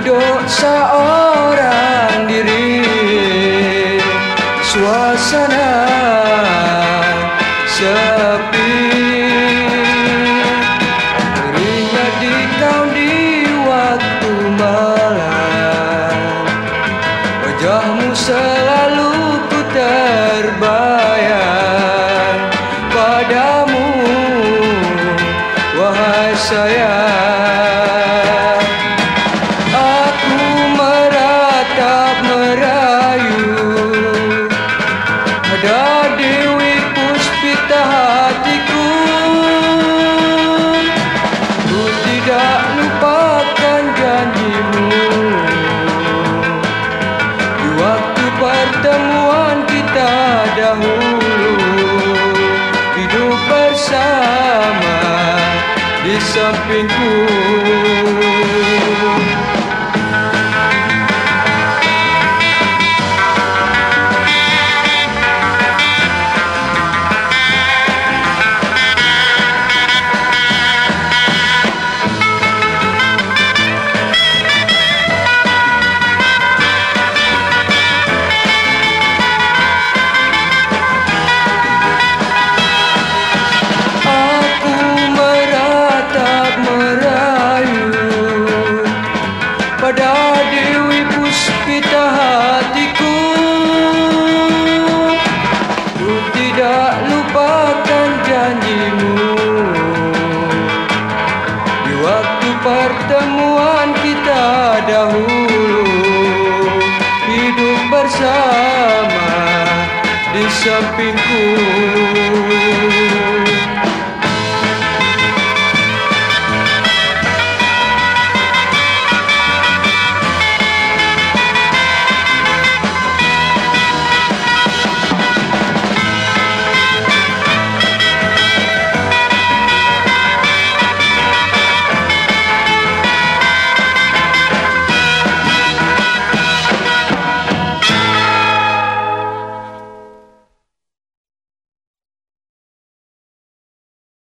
duduk seorang diri. Suasana sepi. Teringat di kau di waktu malam. Wajahmu sepi Ada Dewi Puspita hatiku. Ku tidak lupakan janjimu. Di waktu pertemuan kita dahulu Hidup bersama di sampingku Pada Dewi Puspita hatiku. Ku tidak lupakan janjimu. Di waktu pertemuan kita dahulu Hidup bersama di sampingku